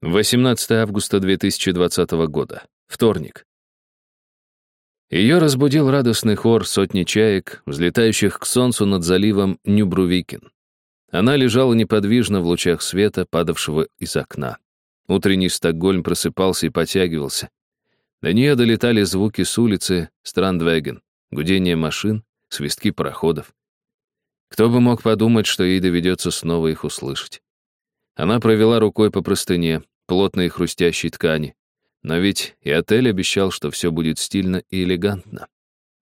18 августа 2020 года. Вторник. Ее разбудил радостный хор сотни чаек, взлетающих к солнцу над заливом Нюбрувикин. Она лежала неподвижно в лучах света, падавшего из окна. Утренний Стокгольм просыпался и потягивался. До нее долетали звуки с улицы Страндвеген, гудение машин, свистки пароходов. Кто бы мог подумать, что ей доведется снова их услышать. Она провела рукой по простыне, плотной и хрустящей ткани. Но ведь и отель обещал, что все будет стильно и элегантно.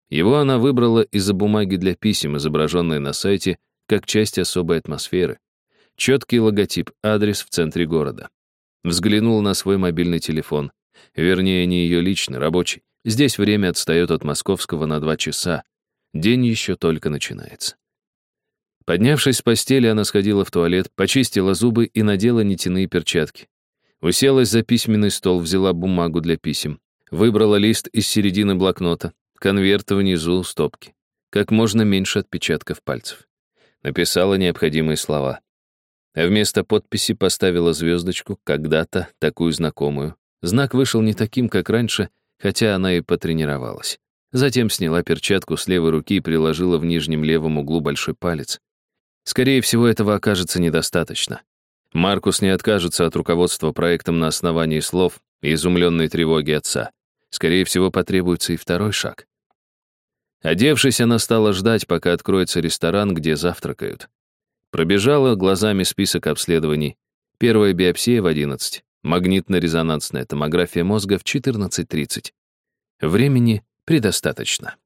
Его она выбрала из-за бумаги для писем, изображенной на сайте, как часть особой атмосферы. Четкий логотип, адрес в центре города. Взглянул на свой мобильный телефон. Вернее, не ее личный, рабочий. Здесь время отстает от московского на два часа. День еще только начинается. Поднявшись с постели, она сходила в туалет, почистила зубы и надела нитяные перчатки. Уселась за письменный стол, взяла бумагу для писем. Выбрала лист из середины блокнота, конверт внизу стопки. Как можно меньше отпечатков пальцев. Написала необходимые слова. А вместо подписи поставила звездочку, когда-то такую знакомую. Знак вышел не таким, как раньше, хотя она и потренировалась. Затем сняла перчатку с левой руки и приложила в нижнем левом углу большой палец. Скорее всего, этого окажется недостаточно. Маркус не откажется от руководства проектом на основании слов и изумленной тревоги отца. Скорее всего, потребуется и второй шаг. Одевшись, она стала ждать, пока откроется ресторан, где завтракают. Пробежала глазами список обследований. Первая биопсия в 11, магнитно-резонансная томография мозга в 14.30. Времени предостаточно.